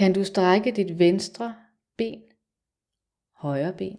Kan du strække dit venstre ben, højre ben,